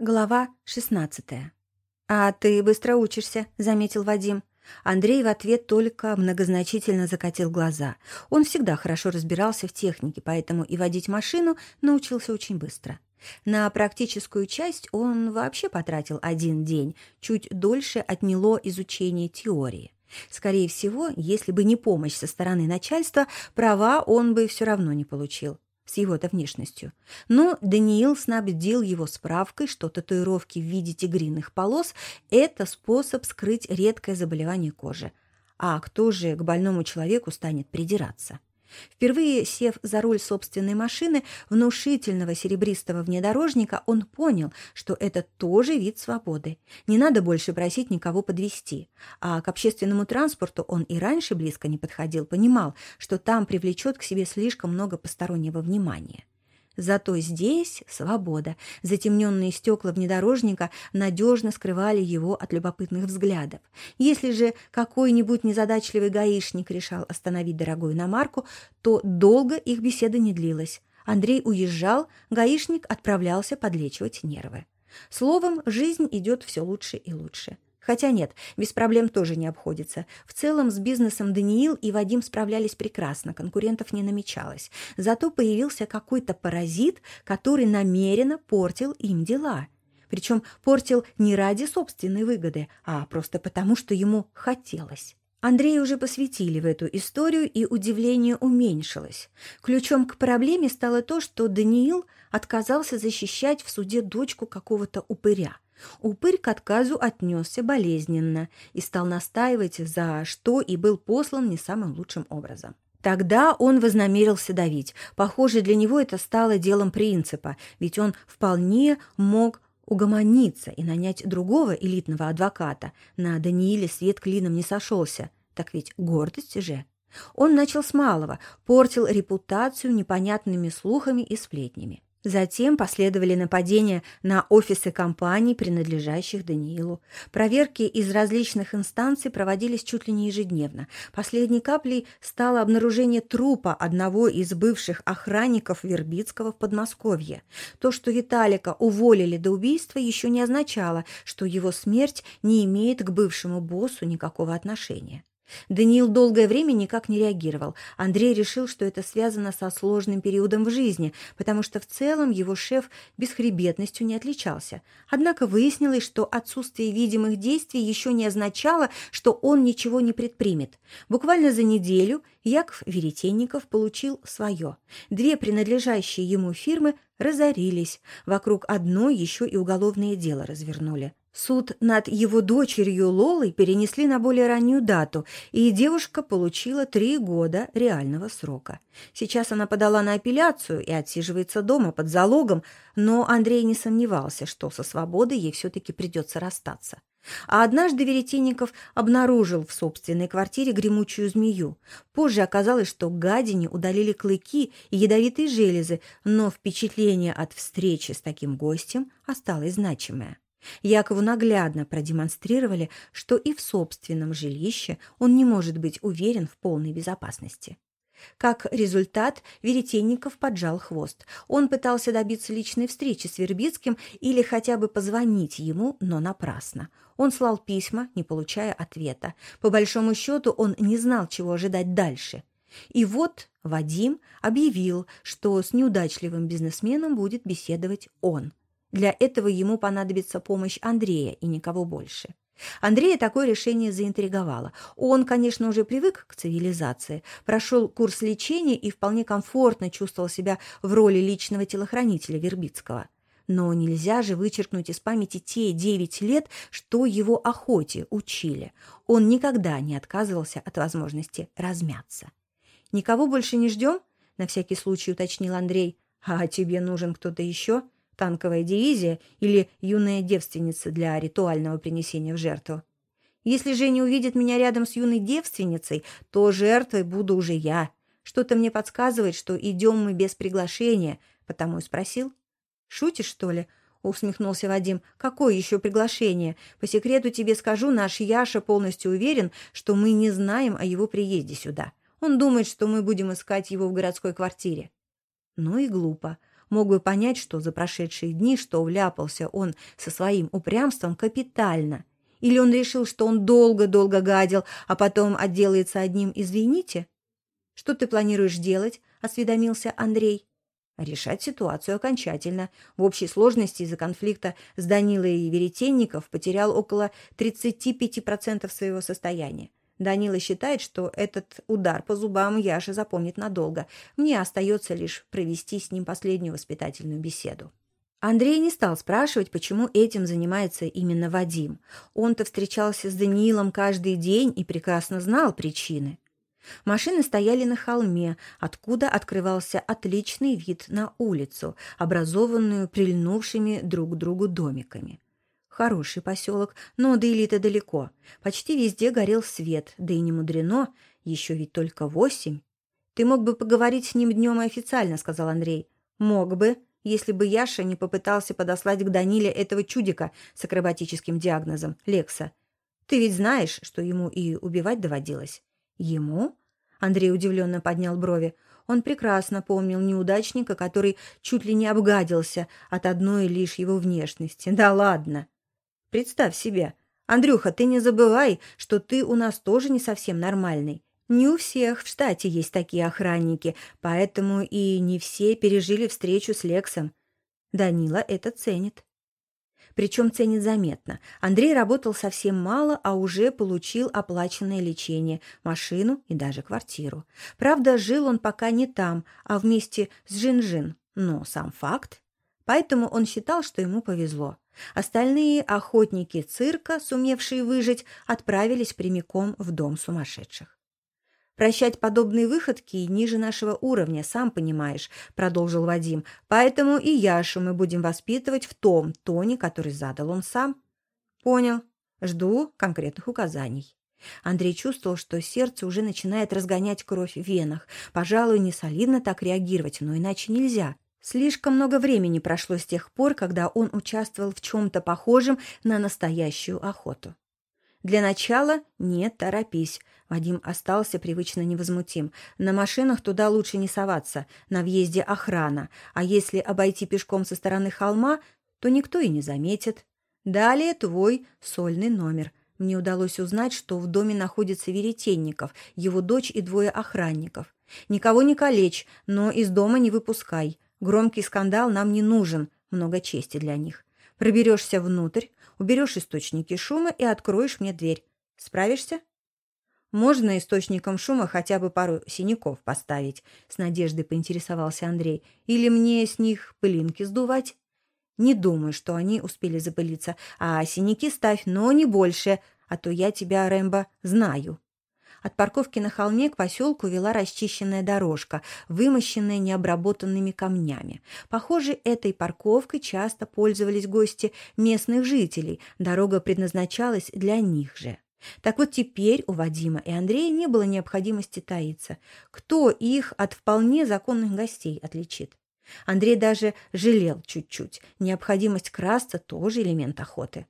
Глава 16. «А ты быстро учишься», — заметил Вадим. Андрей в ответ только многозначительно закатил глаза. Он всегда хорошо разбирался в технике, поэтому и водить машину научился очень быстро. На практическую часть он вообще потратил один день, чуть дольше отняло изучение теории. Скорее всего, если бы не помощь со стороны начальства, права он бы все равно не получил с его-то внешностью. Но Даниил снабдил его справкой, что татуировки в виде тигриных полос – это способ скрыть редкое заболевание кожи. А кто же к больному человеку станет придираться? Впервые сев за руль собственной машины, внушительного серебристого внедорожника, он понял, что это тоже вид свободы. Не надо больше просить никого подвести. А к общественному транспорту он и раньше близко не подходил, понимал, что там привлечет к себе слишком много постороннего внимания. Зато здесь свобода. Затемненные стекла внедорожника надежно скрывали его от любопытных взглядов. Если же какой-нибудь незадачливый гаишник решал остановить дорогую иномарку, то долго их беседа не длилась. Андрей уезжал, гаишник отправлялся подлечивать нервы. Словом, жизнь идет все лучше и лучше. Хотя нет, без проблем тоже не обходится. В целом с бизнесом Даниил и Вадим справлялись прекрасно, конкурентов не намечалось. Зато появился какой-то паразит, который намеренно портил им дела. Причем портил не ради собственной выгоды, а просто потому, что ему хотелось. Андрей уже посвятили в эту историю, и удивление уменьшилось. Ключом к проблеме стало то, что Даниил отказался защищать в суде дочку какого-то упыря – Упырь к отказу отнесся болезненно и стал настаивать, за что и был послан не самым лучшим образом. Тогда он вознамерился давить. Похоже, для него это стало делом принципа, ведь он вполне мог угомониться и нанять другого элитного адвоката. На Данииле свет клином не сошелся. Так ведь гордость же. Он начал с малого, портил репутацию непонятными слухами и сплетнями. Затем последовали нападения на офисы компаний, принадлежащих Даниилу. Проверки из различных инстанций проводились чуть ли не ежедневно. Последней каплей стало обнаружение трупа одного из бывших охранников Вербицкого в Подмосковье. То, что Виталика уволили до убийства, еще не означало, что его смерть не имеет к бывшему боссу никакого отношения. Даниил долгое время никак не реагировал. Андрей решил, что это связано со сложным периодом в жизни, потому что в целом его шеф бесхребетностью не отличался. Однако выяснилось, что отсутствие видимых действий еще не означало, что он ничего не предпримет. Буквально за неделю Яков Веретенников получил свое. Две принадлежащие ему фирмы разорились. Вокруг одной еще и уголовное дело развернули. Суд над его дочерью Лолой перенесли на более раннюю дату, и девушка получила три года реального срока. Сейчас она подала на апелляцию и отсиживается дома под залогом, но Андрей не сомневался, что со свободой ей все-таки придется расстаться. А однажды Веретенников обнаружил в собственной квартире гремучую змею. Позже оказалось, что гадине удалили клыки и ядовитые железы, но впечатление от встречи с таким гостем осталось значимое. Якову наглядно продемонстрировали, что и в собственном жилище он не может быть уверен в полной безопасности. Как результат, Веретенников поджал хвост. Он пытался добиться личной встречи с Вербицким или хотя бы позвонить ему, но напрасно. Он слал письма, не получая ответа. По большому счету он не знал, чего ожидать дальше. И вот Вадим объявил, что с неудачливым бизнесменом будет беседовать он. Для этого ему понадобится помощь Андрея и никого больше. Андрея такое решение заинтриговало. Он, конечно, уже привык к цивилизации, прошел курс лечения и вполне комфортно чувствовал себя в роли личного телохранителя Вербицкого. Но нельзя же вычеркнуть из памяти те девять лет, что его охоте учили. Он никогда не отказывался от возможности размяться. «Никого больше не ждем?» — на всякий случай уточнил Андрей. «А тебе нужен кто-то еще?» Танковая дивизия или юная девственница для ритуального принесения в жертву. Если Женя увидит меня рядом с юной девственницей, то жертвой буду уже я. Что-то мне подсказывает, что идем мы без приглашения, потому и спросил. «Шутишь, что ли?» — усмехнулся Вадим. «Какое еще приглашение? По секрету тебе скажу, наш Яша полностью уверен, что мы не знаем о его приезде сюда. Он думает, что мы будем искать его в городской квартире». Ну и глупо. Мог бы понять, что за прошедшие дни, что вляпался он со своим упрямством капитально. Или он решил, что он долго-долго гадил, а потом отделается одним «извините»? «Что ты планируешь делать?» – осведомился Андрей. Решать ситуацию окончательно. В общей сложности из-за конфликта с Данилой и Веретенников потерял около 35% своего состояния. Данила считает, что этот удар по зубам Яша запомнит надолго. Мне остается лишь провести с ним последнюю воспитательную беседу. Андрей не стал спрашивать, почему этим занимается именно Вадим. Он-то встречался с Даниилом каждый день и прекрасно знал причины. Машины стояли на холме, откуда открывался отличный вид на улицу, образованную прильнувшими друг к другу домиками. Хороший поселок, но до элиты далеко. Почти везде горел свет, да и не мудрено, еще ведь только восемь. «Ты мог бы поговорить с ним днем и официально», — сказал Андрей. «Мог бы, если бы Яша не попытался подослать к Даниле этого чудика с акробатическим диагнозом, Лекса. Ты ведь знаешь, что ему и убивать доводилось». «Ему?» — Андрей удивленно поднял брови. Он прекрасно помнил неудачника, который чуть ли не обгадился от одной лишь его внешности. «Да ладно!» Представь себе. Андрюха, ты не забывай, что ты у нас тоже не совсем нормальный. Не у всех в штате есть такие охранники, поэтому и не все пережили встречу с Лексом. Данила это ценит. Причем ценит заметно. Андрей работал совсем мало, а уже получил оплаченное лечение, машину и даже квартиру. Правда, жил он пока не там, а вместе с Жин-Жин. Но сам факт. Поэтому он считал, что ему повезло. Остальные охотники цирка, сумевшие выжить, отправились прямиком в дом сумасшедших. «Прощать подобные выходки ниже нашего уровня, сам понимаешь», — продолжил Вадим. «Поэтому и Яшу мы будем воспитывать в том тоне, который задал он сам». «Понял. Жду конкретных указаний». Андрей чувствовал, что сердце уже начинает разгонять кровь в венах. Пожалуй, не солидно так реагировать, но иначе нельзя. Слишком много времени прошло с тех пор, когда он участвовал в чем-то похожем на настоящую охоту. Для начала не торопись. Вадим остался привычно невозмутим. На машинах туда лучше не соваться, на въезде охрана, а если обойти пешком со стороны холма, то никто и не заметит. Далее твой сольный номер. Мне удалось узнать, что в доме находится Веретенников, его дочь и двое охранников. Никого не калечь, но из дома не выпускай. Громкий скандал нам не нужен, много чести для них. Проберешься внутрь, уберешь источники шума и откроешь мне дверь. Справишься? Можно источником шума хотя бы пару синяков поставить, с надеждой поинтересовался Андрей. Или мне с них пылинки сдувать? Не думаю, что они успели запылиться. А синяки ставь, но не больше, а то я тебя, Рэмбо, знаю. От парковки на холме к поселку вела расчищенная дорожка, вымощенная необработанными камнями. Похоже, этой парковкой часто пользовались гости местных жителей. Дорога предназначалась для них же. Так вот теперь у Вадима и Андрея не было необходимости таиться. Кто их от вполне законных гостей отличит? Андрей даже жалел чуть-чуть. Необходимость красться – тоже элемент охоты.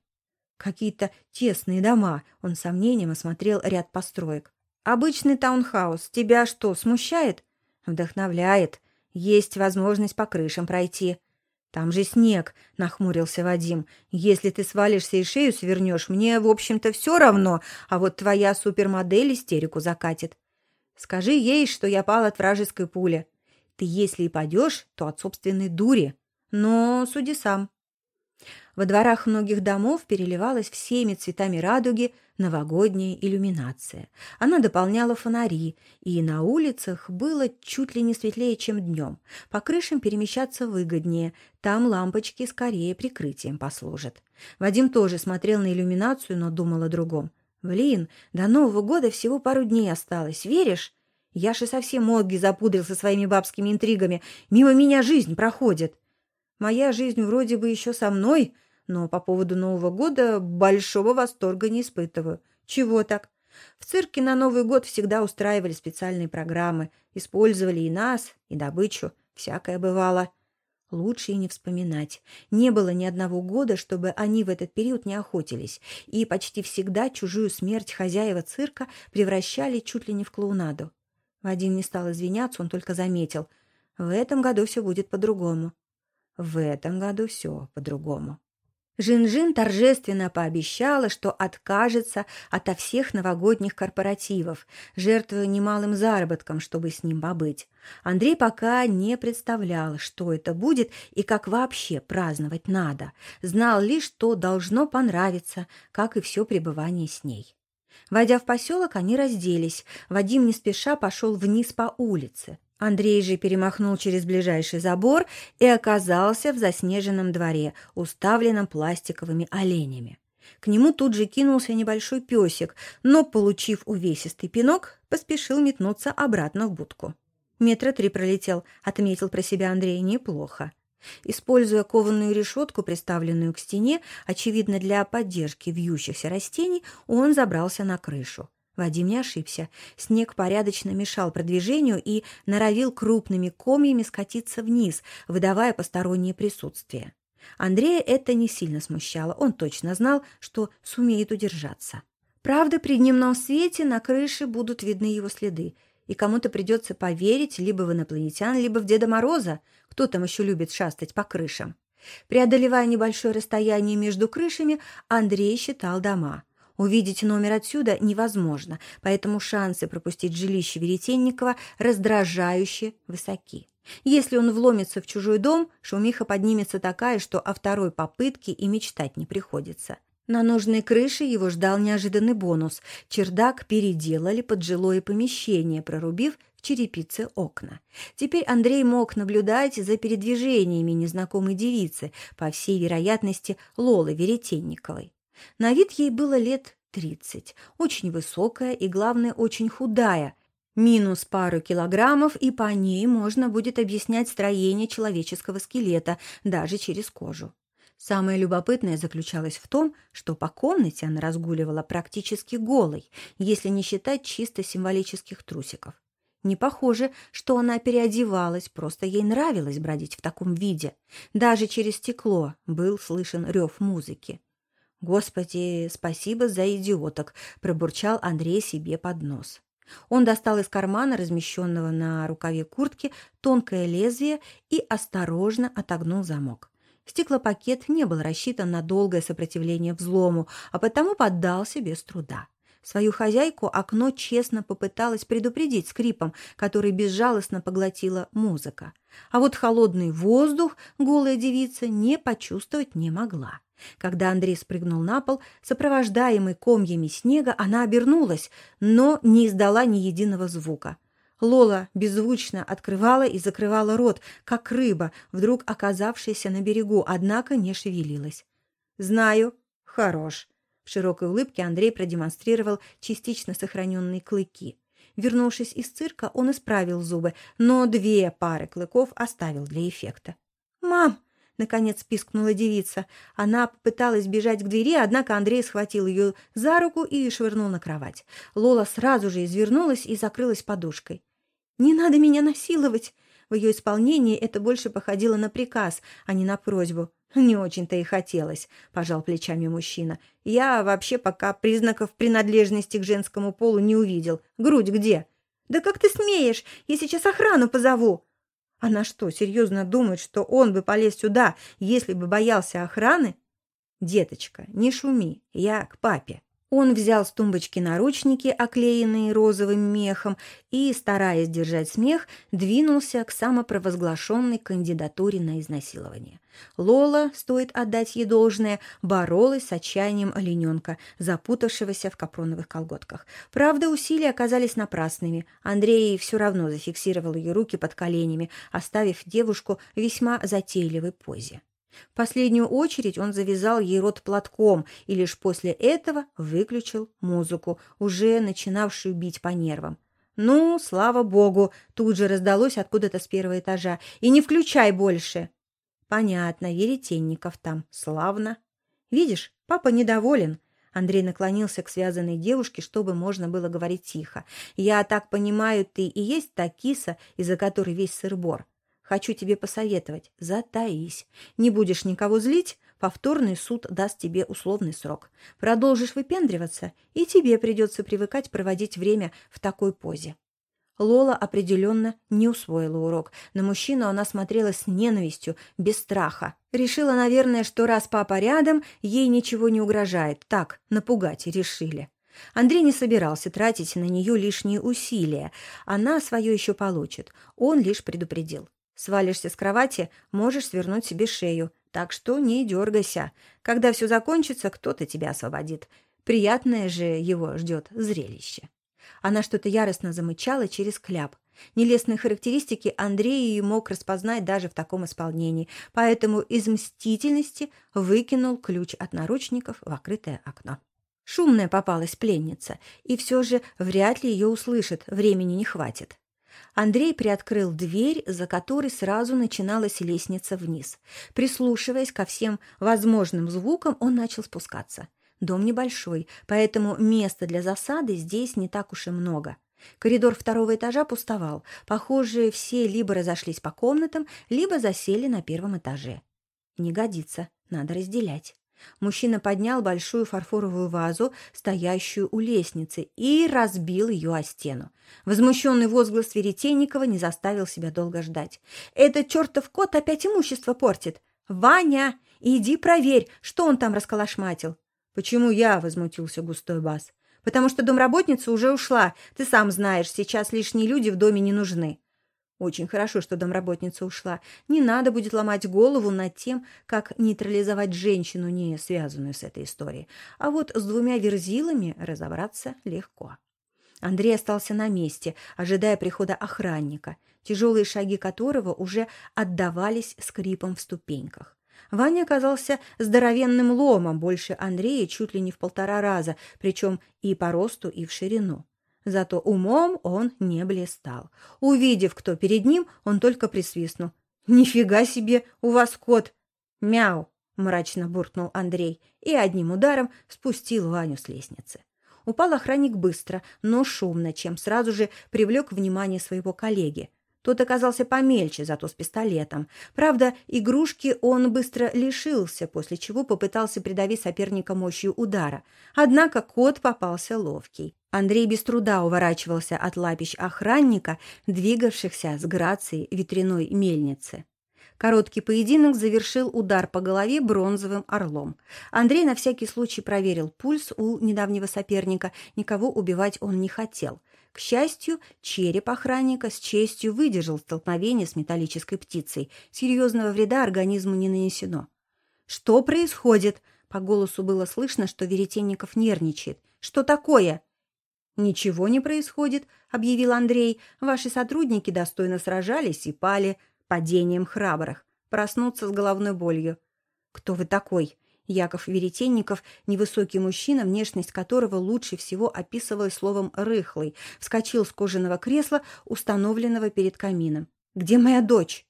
Какие-то тесные дома. Он с сомнением осмотрел ряд построек. Обычный таунхаус тебя что, смущает? Вдохновляет. Есть возможность по крышам пройти. Там же снег, нахмурился Вадим. Если ты свалишься и шею свернешь, мне, в общем-то, все равно, а вот твоя супермодель истерику закатит. Скажи ей, что я пал от вражеской пули. Ты, если и падешь, то от собственной дури. Но суди сам. Во дворах многих домов переливалась всеми цветами радуги новогодняя иллюминация. Она дополняла фонари, и на улицах было чуть ли не светлее, чем днем. По крышам перемещаться выгоднее, там лампочки скорее прикрытием послужат. Вадим тоже смотрел на иллюминацию, но думал о другом. «Блин, до Нового года всего пару дней осталось, веришь?» Яша совсем мозги запудрил со своими бабскими интригами. Мимо меня жизнь проходит. Моя жизнь вроде бы еще со мной, но по поводу Нового года большого восторга не испытываю. Чего так? В цирке на Новый год всегда устраивали специальные программы, использовали и нас, и добычу, всякое бывало. Лучше и не вспоминать. Не было ни одного года, чтобы они в этот период не охотились, и почти всегда чужую смерть хозяева цирка превращали чуть ли не в клоунаду. Вадим не стал извиняться, он только заметил. В этом году все будет по-другому. В этом году все по-другому. Жин-Жин торжественно пообещала, что откажется ото всех новогодних корпоративов, жертвуя немалым заработком, чтобы с ним побыть. Андрей пока не представлял, что это будет и как вообще праздновать надо. Знал лишь, что должно понравиться, как и все пребывание с ней. Войдя в поселок, они разделись. Вадим не спеша пошел вниз по улице. Андрей же перемахнул через ближайший забор и оказался в заснеженном дворе, уставленном пластиковыми оленями. К нему тут же кинулся небольшой песик, но, получив увесистый пинок, поспешил метнуться обратно в будку. Метра три пролетел, отметил про себя Андрей, неплохо. Используя кованую решетку, приставленную к стене, очевидно для поддержки вьющихся растений, он забрался на крышу. Вадим не ошибся. Снег порядочно мешал продвижению и норовил крупными комьями скатиться вниз, выдавая постороннее присутствие. Андрея это не сильно смущало. Он точно знал, что сумеет удержаться. Правда, при дневном свете на крыше будут видны его следы, и кому-то придется поверить либо в инопланетян, либо в Деда Мороза. Кто там еще любит шастать по крышам? Преодолевая небольшое расстояние между крышами, Андрей считал дома – Увидеть номер отсюда невозможно, поэтому шансы пропустить жилище Веретенникова раздражающе высоки. Если он вломится в чужой дом, шумиха поднимется такая, что о второй попытке и мечтать не приходится. На нужной крыше его ждал неожиданный бонус. Чердак переделали под жилое помещение, прорубив в черепице окна. Теперь Андрей мог наблюдать за передвижениями незнакомой девицы, по всей вероятности Лолы Веретенниковой. На вид ей было лет тридцать, очень высокая и, главное, очень худая, минус пару килограммов, и по ней можно будет объяснять строение человеческого скелета даже через кожу. Самое любопытное заключалось в том, что по комнате она разгуливала практически голой, если не считать чисто символических трусиков. Не похоже, что она переодевалась, просто ей нравилось бродить в таком виде. Даже через стекло был слышен рев музыки. «Господи, спасибо за идиоток!» – пробурчал Андрей себе под нос. Он достал из кармана, размещенного на рукаве куртки, тонкое лезвие и осторожно отогнул замок. Стеклопакет не был рассчитан на долгое сопротивление взлому, а потому поддался без труда. Свою хозяйку окно честно попыталось предупредить скрипом, который безжалостно поглотила музыка. А вот холодный воздух голая девица не почувствовать не могла. Когда Андрей спрыгнул на пол, сопровождаемый комьями снега, она обернулась, но не издала ни единого звука. Лола беззвучно открывала и закрывала рот, как рыба, вдруг оказавшаяся на берегу, однако не шевелилась. «Знаю. Хорош». В широкой улыбке Андрей продемонстрировал частично сохраненные клыки. Вернувшись из цирка, он исправил зубы, но две пары клыков оставил для эффекта. «Мам!» Наконец пискнула девица. Она попыталась бежать к двери, однако Андрей схватил ее за руку и швырнул на кровать. Лола сразу же извернулась и закрылась подушкой. «Не надо меня насиловать!» В ее исполнении это больше походило на приказ, а не на просьбу. «Не очень-то и хотелось», – пожал плечами мужчина. «Я вообще пока признаков принадлежности к женскому полу не увидел. Грудь где?» «Да как ты смеешь? Я сейчас охрану позову!» Она что, серьезно думает, что он бы полез сюда, если бы боялся охраны? Деточка, не шуми, я к папе. Он взял с тумбочки наручники, оклеенные розовым мехом, и, стараясь держать смех, двинулся к самопровозглашенной кандидатуре на изнасилование. Лола, стоит отдать ей должное, боролась с отчаянием олененка, запутавшегося в капроновых колготках. Правда, усилия оказались напрасными. Андрей все равно зафиксировал ее руки под коленями, оставив девушку в весьма затейливой позе. В последнюю очередь он завязал ей рот платком и лишь после этого выключил музыку, уже начинавшую бить по нервам. «Ну, слава богу!» — тут же раздалось откуда-то с первого этажа. «И не включай больше!» «Понятно, веретенников там. Славно!» «Видишь, папа недоволен!» Андрей наклонился к связанной девушке, чтобы можно было говорить тихо. «Я так понимаю, ты и есть та киса, из-за которой весь сыр-бор. Хочу тебе посоветовать. Затаись. Не будешь никого злить, повторный суд даст тебе условный срок. Продолжишь выпендриваться, и тебе придется привыкать проводить время в такой позе. Лола определенно не усвоила урок. На мужчину она смотрела с ненавистью, без страха. Решила, наверное, что раз папа рядом, ей ничего не угрожает. Так, напугать решили. Андрей не собирался тратить на нее лишние усилия. Она свое еще получит. Он лишь предупредил. Свалишься с кровати, можешь свернуть себе шею. Так что не дергайся. Когда все закончится, кто-то тебя освободит. Приятное же его ждет зрелище. Она что-то яростно замычала через кляп. Нелестные характеристики Андрей мог распознать даже в таком исполнении, поэтому из мстительности выкинул ключ от наручников в открытое окно. Шумная попалась пленница, и все же вряд ли ее услышат, времени не хватит. Андрей приоткрыл дверь, за которой сразу начиналась лестница вниз. Прислушиваясь ко всем возможным звукам, он начал спускаться. Дом небольшой, поэтому места для засады здесь не так уж и много. Коридор второго этажа пустовал. Похоже, все либо разошлись по комнатам, либо засели на первом этаже. Не годится, надо разделять. Мужчина поднял большую фарфоровую вазу, стоящую у лестницы, и разбил ее о стену. Возмущенный возглас Веретенникова не заставил себя долго ждать. «Этот чертов кот опять имущество портит! Ваня, иди проверь, что он там расколошматил!» «Почему я?» – возмутился густой бас. «Потому что домработница уже ушла. Ты сам знаешь, сейчас лишние люди в доме не нужны». Очень хорошо, что домработница ушла. Не надо будет ломать голову над тем, как нейтрализовать женщину, не связанную с этой историей. А вот с двумя верзилами разобраться легко. Андрей остался на месте, ожидая прихода охранника, тяжелые шаги которого уже отдавались скрипом в ступеньках. Ваня оказался здоровенным ломом, больше Андрея чуть ли не в полтора раза, причем и по росту, и в ширину. Зато умом он не блистал. Увидев, кто перед ним, он только присвистнул. «Нифига себе, у вас кот!» «Мяу!» – мрачно буркнул Андрей и одним ударом спустил Ваню с лестницы. Упал охранник быстро, но шумно, чем сразу же привлек внимание своего коллеги – тот оказался помельче, зато с пистолетом. Правда, игрушки он быстро лишился, после чего попытался придавить соперника мощью удара. Однако кот попался ловкий. Андрей без труда уворачивался от лапищ охранника, двигавшихся с грацией ветряной мельницы. Короткий поединок завершил удар по голове бронзовым орлом. Андрей на всякий случай проверил пульс у недавнего соперника, никого убивать он не хотел. К счастью, череп охранника с честью выдержал столкновение с металлической птицей. Серьезного вреда организму не нанесено. «Что происходит?» По голосу было слышно, что Веретенников нервничает. «Что такое?» «Ничего не происходит», — объявил Андрей. «Ваши сотрудники достойно сражались и пали падением храбрых. Проснуться с головной болью». «Кто вы такой?» Яков Веретенников, невысокий мужчина, внешность которого лучше всего описывалась словом «рыхлый», вскочил с кожаного кресла, установленного перед камином. «Где моя дочь?»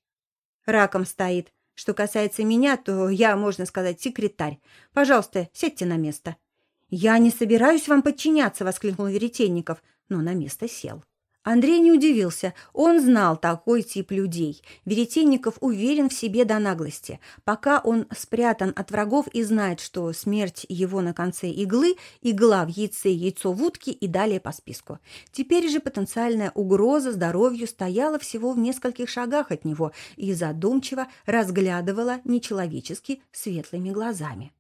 «Раком стоит. Что касается меня, то я, можно сказать, секретарь. Пожалуйста, сядьте на место». «Я не собираюсь вам подчиняться», — воскликнул Веретенников, но на место сел. Андрей не удивился. Он знал такой тип людей. Веретенников уверен в себе до наглости. Пока он спрятан от врагов и знает, что смерть его на конце иглы, игла в яйце, яйцо в утке и далее по списку. Теперь же потенциальная угроза здоровью стояла всего в нескольких шагах от него и задумчиво разглядывала нечеловечески светлыми глазами.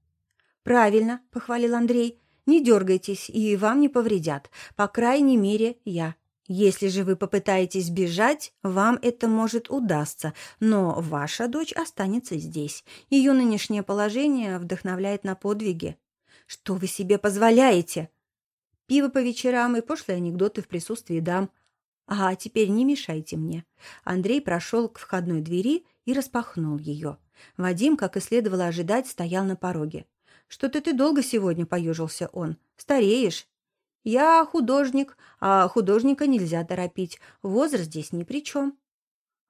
«Правильно», — похвалил Андрей, — «не дергайтесь, и вам не повредят. По крайней мере, я». Если же вы попытаетесь бежать, вам это может удастся, но ваша дочь останется здесь. Ее нынешнее положение вдохновляет на подвиги. Что вы себе позволяете? Пиво по вечерам и пошлые анекдоты в присутствии дам. А теперь не мешайте мне. Андрей прошел к входной двери и распахнул ее. Вадим, как и следовало ожидать, стоял на пороге. «Что-то ты долго сегодня поежился он. Стареешь. Я художник, а художника нельзя торопить. Возраст здесь ни при чем.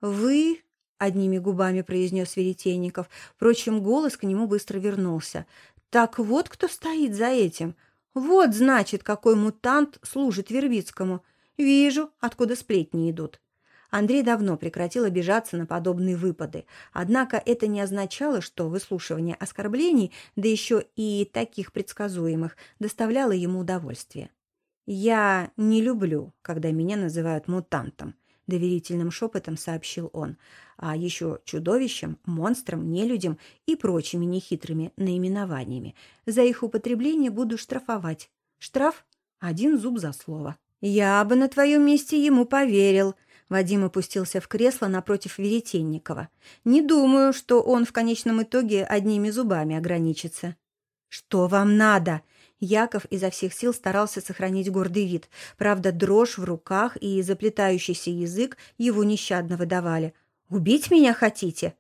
Вы, одними губами произнес Веретенников. Впрочем, голос к нему быстро вернулся. Так вот кто стоит за этим. Вот, значит, какой мутант служит Вербицкому. Вижу, откуда сплетни идут. Андрей давно прекратил обижаться на подобные выпады, однако это не означало, что выслушивание оскорблений, да еще и таких предсказуемых, доставляло ему удовольствие. «Я не люблю, когда меня называют мутантом», — доверительным шепотом сообщил он, а еще чудовищем, монстром, нелюдям и прочими нехитрыми наименованиями. За их употребление буду штрафовать. Штраф — один зуб за слово. «Я бы на твоем месте ему поверил», — Вадим опустился в кресло напротив Веретенникова. «Не думаю, что он в конечном итоге одними зубами ограничится». «Что вам надо?» Яков изо всех сил старался сохранить гордый вид. Правда, дрожь в руках и заплетающийся язык его нещадно выдавали. «Убить меня хотите?»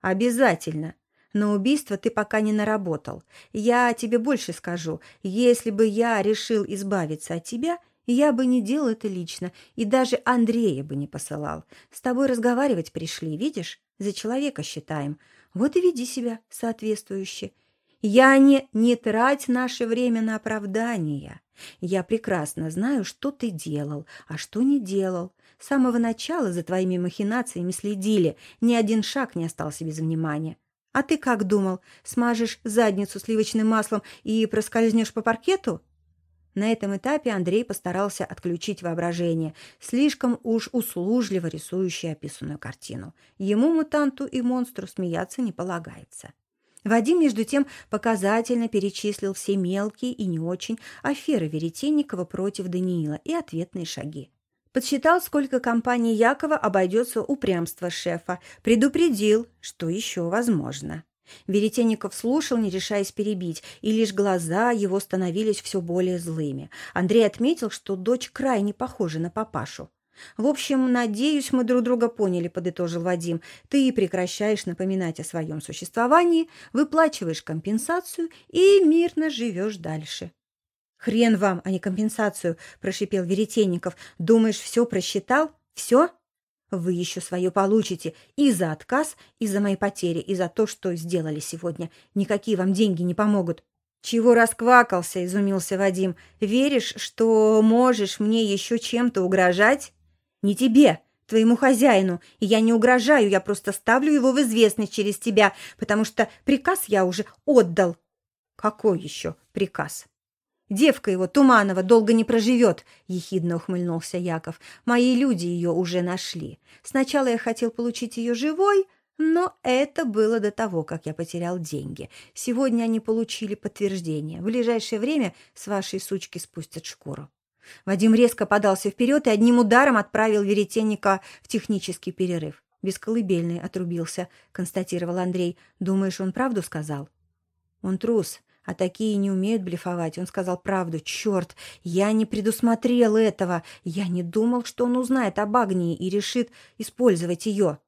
«Обязательно. Но убийство ты пока не наработал. Я тебе больше скажу. Если бы я решил избавиться от тебя, я бы не делал это лично и даже Андрея бы не посылал. С тобой разговаривать пришли, видишь? За человека считаем. Вот и веди себя соответствующе. Я не «не трать наше время на оправдания». Я прекрасно знаю, что ты делал, а что не делал. С самого начала за твоими махинациями следили, ни один шаг не остался без внимания. А ты как думал, смажешь задницу сливочным маслом и проскользнешь по паркету? На этом этапе Андрей постарался отключить воображение, слишком уж услужливо рисующее описанную картину. Ему, мутанту и монстру, смеяться не полагается. Вадим, между тем, показательно перечислил все мелкие и не очень аферы Веретенникова против Даниила и ответные шаги. Подсчитал, сколько компании Якова обойдется упрямство шефа, предупредил, что еще возможно. Веретенников слушал, не решаясь перебить, и лишь глаза его становились все более злыми. Андрей отметил, что дочь крайне похожа на папашу. «В общем, надеюсь, мы друг друга поняли», — подытожил Вадим. «Ты прекращаешь напоминать о своем существовании, выплачиваешь компенсацию и мирно живешь дальше». «Хрен вам, а не компенсацию», — прошипел Веретенников. «Думаешь, все просчитал? Все? Вы еще свое получите и за отказ, и за мои потери, и за то, что сделали сегодня. Никакие вам деньги не помогут». «Чего расквакался?» — изумился Вадим. «Веришь, что можешь мне еще чем-то угрожать?» Не тебе, твоему хозяину. И я не угрожаю, я просто ставлю его в известность через тебя, потому что приказ я уже отдал. Какой еще приказ? Девка его, Туманова, долго не проживет, — ехидно ухмыльнулся Яков. Мои люди ее уже нашли. Сначала я хотел получить ее живой, но это было до того, как я потерял деньги. Сегодня они получили подтверждение. В ближайшее время с вашей сучки спустят шкуру. Вадим резко подался вперед и одним ударом отправил веретенника в технический перерыв. «Бесколыбельный отрубился», — констатировал Андрей. «Думаешь, он правду сказал?» «Он трус, а такие не умеют блефовать. Он сказал правду. Черт, я не предусмотрел этого. Я не думал, что он узнает об Агнии и решит использовать ее.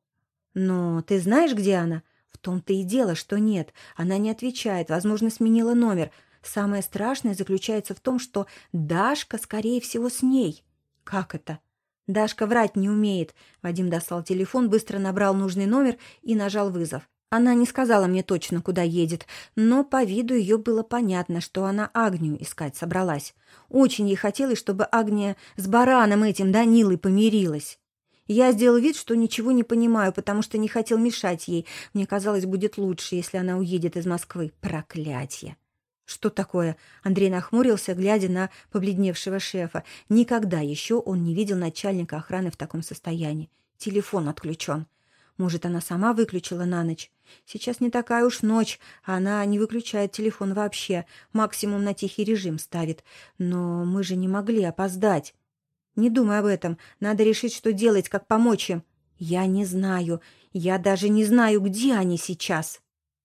Но ты знаешь, где она? В том-то и дело, что нет. Она не отвечает. Возможно, сменила номер. Самое страшное заключается в том, что Дашка, скорее всего, с ней. Как это? Дашка врать не умеет. Вадим достал телефон, быстро набрал нужный номер и нажал вызов. Она не сказала мне точно, куда едет, но по виду ее было понятно, что она Агнию искать собралась. Очень ей хотелось, чтобы Агния с бараном этим Данилой помирилась. Я сделал вид, что ничего не понимаю, потому что не хотел мешать ей. Мне казалось, будет лучше, если она уедет из Москвы. Проклятье! «Что такое?» Андрей нахмурился, глядя на побледневшего шефа. Никогда еще он не видел начальника охраны в таком состоянии. Телефон отключен. Может, она сама выключила на ночь? Сейчас не такая уж ночь, она не выключает телефон вообще, максимум на тихий режим ставит. Но мы же не могли опоздать. Не думай об этом, надо решить, что делать, как помочь им. Я не знаю, я даже не знаю, где они сейчас».